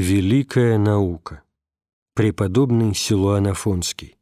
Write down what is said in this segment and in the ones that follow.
Великая наука. Преподобный Силуан Афонский.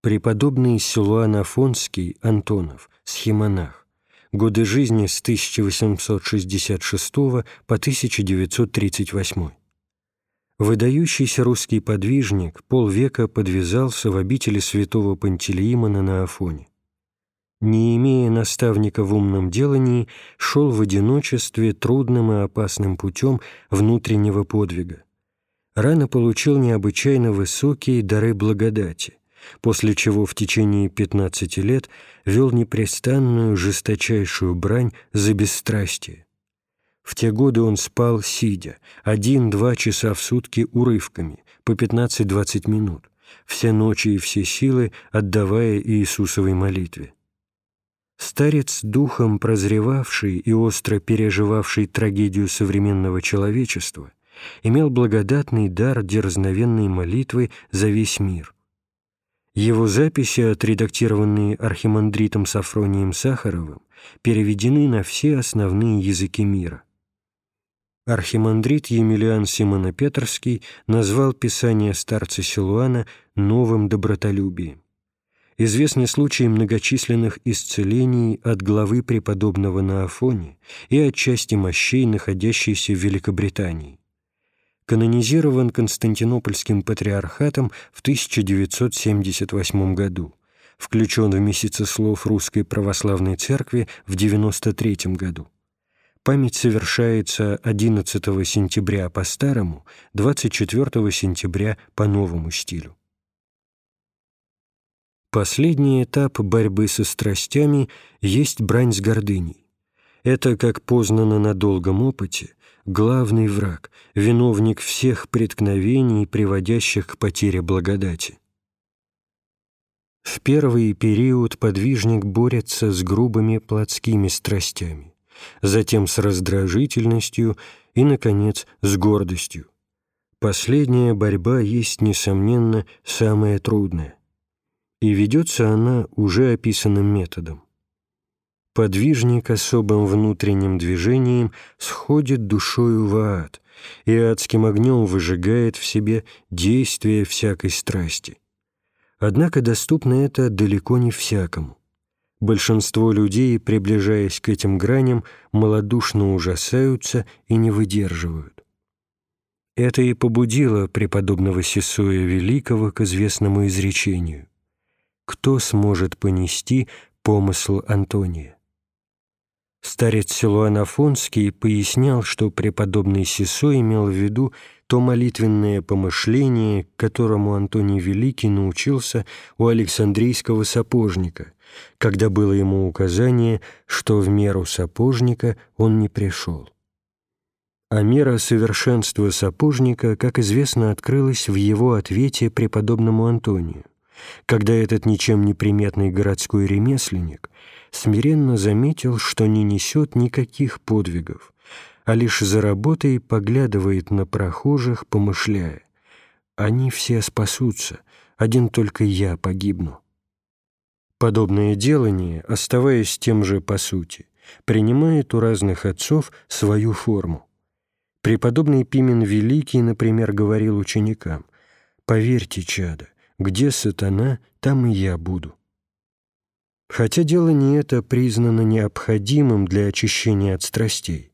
Преподобный Силуан Афонский Антонов, схемонах. Годы жизни с 1866 по 1938. Выдающийся русский подвижник полвека подвязался в обители святого Пантелеимона на Афоне не имея наставника в умном делании, шел в одиночестве трудным и опасным путем внутреннего подвига. Рано получил необычайно высокие дары благодати, после чего в течение 15 лет вел непрестанную жесточайшую брань за бесстрастие. В те годы он спал сидя, один-два часа в сутки урывками, по 15-20 минут, все ночи и все силы отдавая Иисусовой молитве. Старец, духом прозревавший и остро переживавший трагедию современного человечества, имел благодатный дар дерзновенной молитвы за весь мир. Его записи, отредактированные архимандритом Сафронием Сахаровым, переведены на все основные языки мира. Архимандрит Емельян Симонопетрский назвал писание старца Силуана новым добротолюбием известны случаи многочисленных исцелений от главы преподобного на Афоне и от части мощей, находящейся в Великобритании. Канонизирован Константинопольским патриархатом в 1978 году, включен в месяцеслов Русской Православной Церкви в 1993 году. Память совершается 11 сентября по старому, 24 сентября по новому стилю. Последний этап борьбы со страстями есть брань с гордыней. Это, как познано на долгом опыте, главный враг, виновник всех преткновений, приводящих к потере благодати. В первый период подвижник борется с грубыми плотскими страстями, затем с раздражительностью и, наконец, с гордостью. Последняя борьба есть, несомненно, самая трудная и ведется она уже описанным методом. Подвижник особым внутренним движением сходит душою в ад и адским огнем выжигает в себе действие всякой страсти. Однако доступно это далеко не всякому. Большинство людей, приближаясь к этим граням, малодушно ужасаются и не выдерживают. Это и побудило преподобного Сесуя Великого к известному изречению кто сможет понести помысл Антония. Старец Силуан Афонский пояснял, что преподобный Сисо имел в виду то молитвенное помышление, которому Антоний Великий научился у Александрийского сапожника, когда было ему указание, что в меру сапожника он не пришел. А мера совершенства сапожника, как известно, открылась в его ответе преподобному Антонию когда этот ничем не приметный городской ремесленник смиренно заметил, что не несет никаких подвигов, а лишь за работой поглядывает на прохожих, помышляя, «Они все спасутся, один только я погибну». Подобное делание, оставаясь тем же по сути, принимает у разных отцов свою форму. Преподобный Пимен Великий, например, говорил ученикам, «Поверьте, чадо, где сатана, там и я буду. Хотя дело не это признано необходимым для очищения от страстей,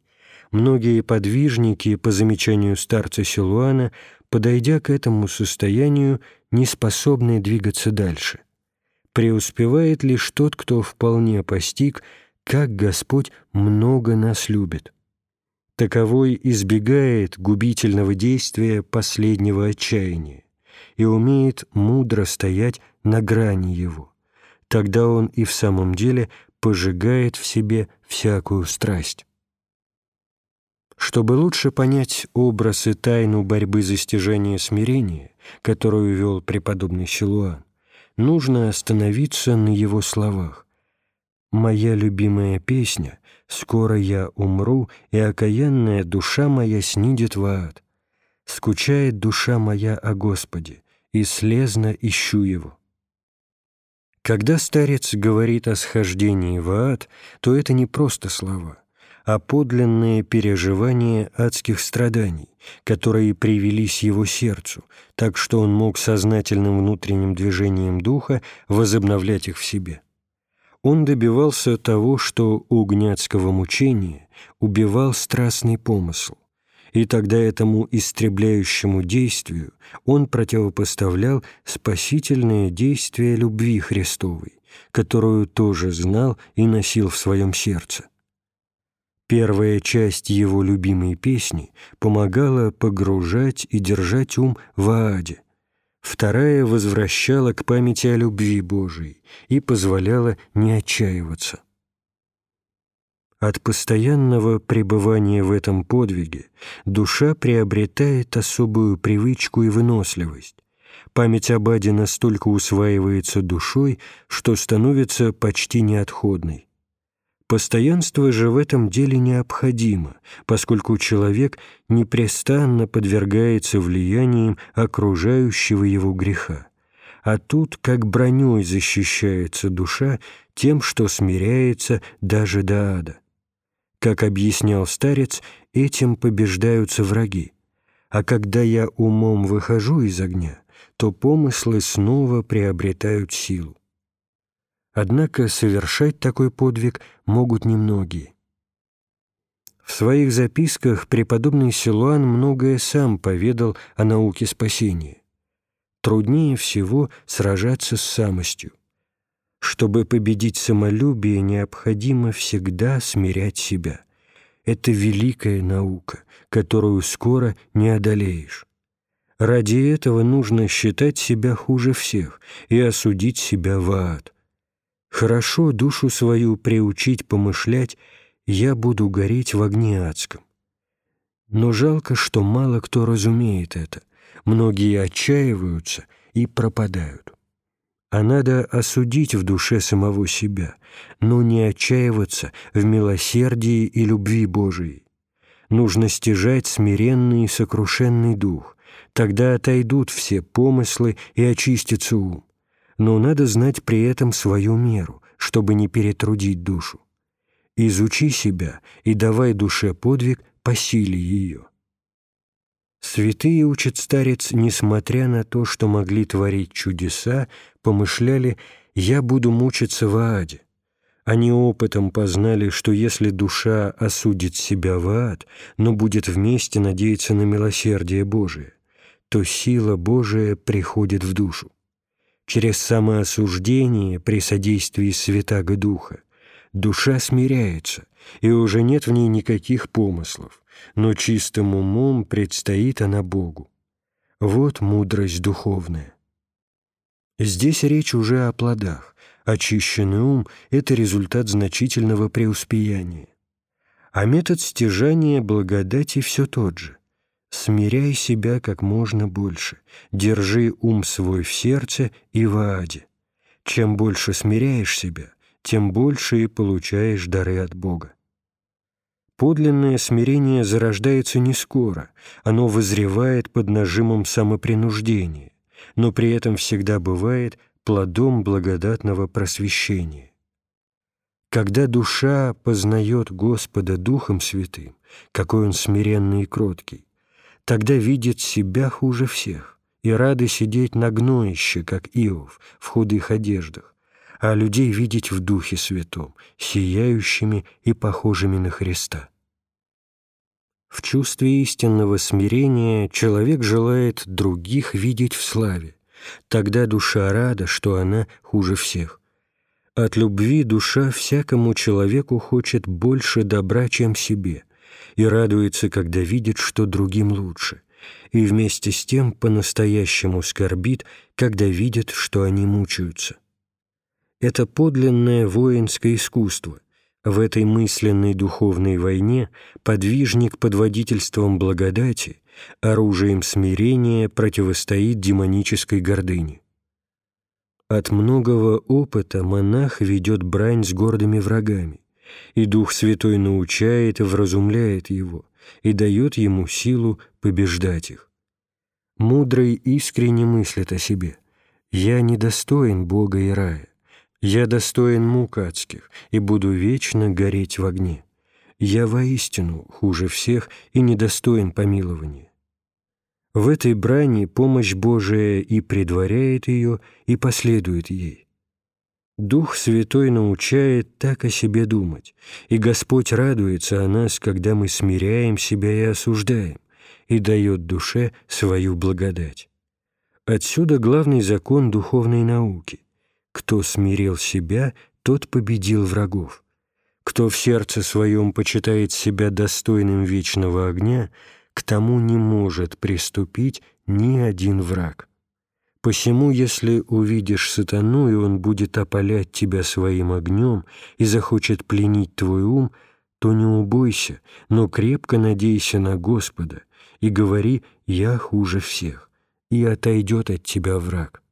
многие подвижники, по замечанию старца Силуана, подойдя к этому состоянию, не способны двигаться дальше. Преуспевает лишь тот, кто вполне постиг, как Господь много нас любит. Таковой избегает губительного действия последнего отчаяния и умеет мудро стоять на грани его. Тогда он и в самом деле пожигает в себе всякую страсть. Чтобы лучше понять образ и тайну борьбы за стяжение смирения, которую вел преподобный Силуан, нужно остановиться на его словах. «Моя любимая песня «Скоро я умру, и окаянная душа моя снидет в ад. Скучает душа моя о Господе, и слезно ищу его. Когда старец говорит о схождении в ад, то это не просто слова, а подлинное переживание адских страданий, которые привелись его сердцу, так что он мог сознательным внутренним движением духа возобновлять их в себе. Он добивался того, что у гняцкого мучения убивал страстный помысл, и тогда этому истребляющему действию он противопоставлял спасительное действие любви Христовой, которую тоже знал и носил в своем сердце. Первая часть его любимой песни помогала погружать и держать ум в Ааде, вторая возвращала к памяти о любви Божией и позволяла не отчаиваться. От постоянного пребывания в этом подвиге душа приобретает особую привычку и выносливость. Память об Аде настолько усваивается душой, что становится почти неотходной. Постоянство же в этом деле необходимо, поскольку человек непрестанно подвергается влияниям окружающего его греха. А тут как броней защищается душа тем, что смиряется даже до ада. Как объяснял старец, этим побеждаются враги. А когда я умом выхожу из огня, то помыслы снова приобретают силу. Однако совершать такой подвиг могут немногие. В своих записках преподобный Силуан многое сам поведал о науке спасения. Труднее всего сражаться с самостью. Чтобы победить самолюбие, необходимо всегда смирять себя. Это великая наука, которую скоро не одолеешь. Ради этого нужно считать себя хуже всех и осудить себя в ад. Хорошо душу свою приучить помышлять, я буду гореть в огне адском. Но жалко, что мало кто разумеет это. Многие отчаиваются и пропадают. А надо осудить в душе самого себя, но не отчаиваться в милосердии и любви Божией. Нужно стяжать смиренный и сокрушенный дух, тогда отойдут все помыслы и очистится ум но надо знать при этом свою меру, чтобы не перетрудить душу. Изучи себя и давай душе подвиг по силе ее. Святые, учит старец, несмотря на то, что могли творить чудеса, помышляли «я буду мучиться в аде». Они опытом познали, что если душа осудит себя в ад, но будет вместе надеяться на милосердие Божие, то сила Божия приходит в душу через самоосуждение при содействии Святаго Духа, душа смиряется, и уже нет в ней никаких помыслов, но чистым умом предстоит она Богу. Вот мудрость духовная. Здесь речь уже о плодах. Очищенный ум — это результат значительного преуспеяния. А метод стяжания благодати все тот же. Смиряй себя как можно больше, держи ум свой в сердце и в аде. Чем больше смиряешь себя, тем больше и получаешь дары от Бога. Подлинное смирение зарождается не скоро, оно вызревает под нажимом самопринуждения, но при этом всегда бывает плодом благодатного просвещения. Когда душа познает Господа Духом Святым, какой Он смиренный и кроткий, тогда видит себя хуже всех и рады сидеть на гноище, как Иов, в худых одеждах, а людей видеть в Духе Святом, сияющими и похожими на Христа. В чувстве истинного смирения человек желает других видеть в славе. Тогда душа рада, что она хуже всех. От любви душа всякому человеку хочет больше добра, чем себе – и радуется, когда видит, что другим лучше, и вместе с тем по-настоящему скорбит, когда видит, что они мучаются. Это подлинное воинское искусство. В этой мысленной духовной войне подвижник под водительством благодати, оружием смирения противостоит демонической гордыне. От многого опыта монах ведет брань с гордыми врагами и Дух Святой научает и вразумляет его, и дает ему силу побеждать их. Мудрый искренне мыслит о себе. «Я недостоин Бога и рая. Я достоин мук адских и буду вечно гореть в огне. «Я воистину хуже всех и недостоин помилования». В этой брани помощь Божия и предваряет ее, и последует ей. Дух Святой научает так о себе думать, и Господь радуется о нас, когда мы смиряем себя и осуждаем, и дает душе свою благодать. Отсюда главный закон духовной науки. Кто смирил себя, тот победил врагов. Кто в сердце своем почитает себя достойным вечного огня, к тому не может приступить ни один враг. Посему, если увидишь сатану, и он будет опалять тебя своим огнем и захочет пленить твой ум, то не убойся, но крепко надейся на Господа и говори «Я хуже всех», и отойдет от тебя враг.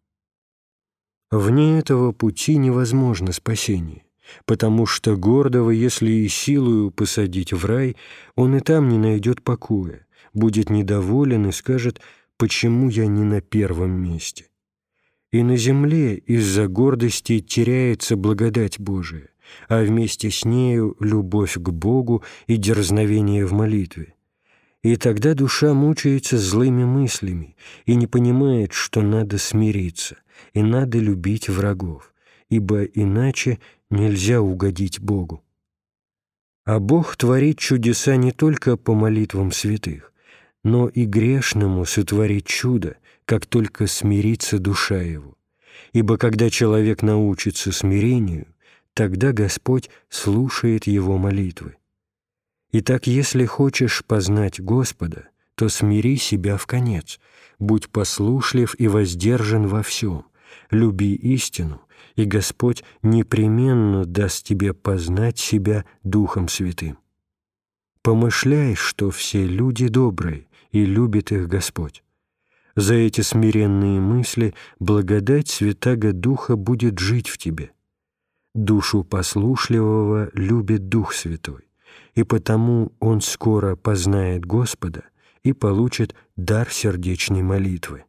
Вне этого пути невозможно спасение, потому что гордого, если и силою посадить в рай, он и там не найдет покоя, будет недоволен и скажет «почему я не на первом месте?» И на земле из-за гордости теряется благодать Божия, а вместе с нею любовь к Богу и дерзновение в молитве. И тогда душа мучается злыми мыслями и не понимает, что надо смириться и надо любить врагов, ибо иначе нельзя угодить Богу. А Бог творит чудеса не только по молитвам святых, но и грешному сотворит чудо, как только смирится душа его. Ибо когда человек научится смирению, тогда Господь слушает его молитвы. Итак, если хочешь познать Господа, то смири себя в конец, будь послушлив и воздержан во всем, люби истину, и Господь непременно даст тебе познать себя Духом Святым. Помышляй, что все люди добрые, и любит их Господь. За эти смиренные мысли благодать Святаго Духа будет жить в тебе. Душу послушливого любит Дух Святой и потому он скоро познает Господа и получит дар сердечной молитвы.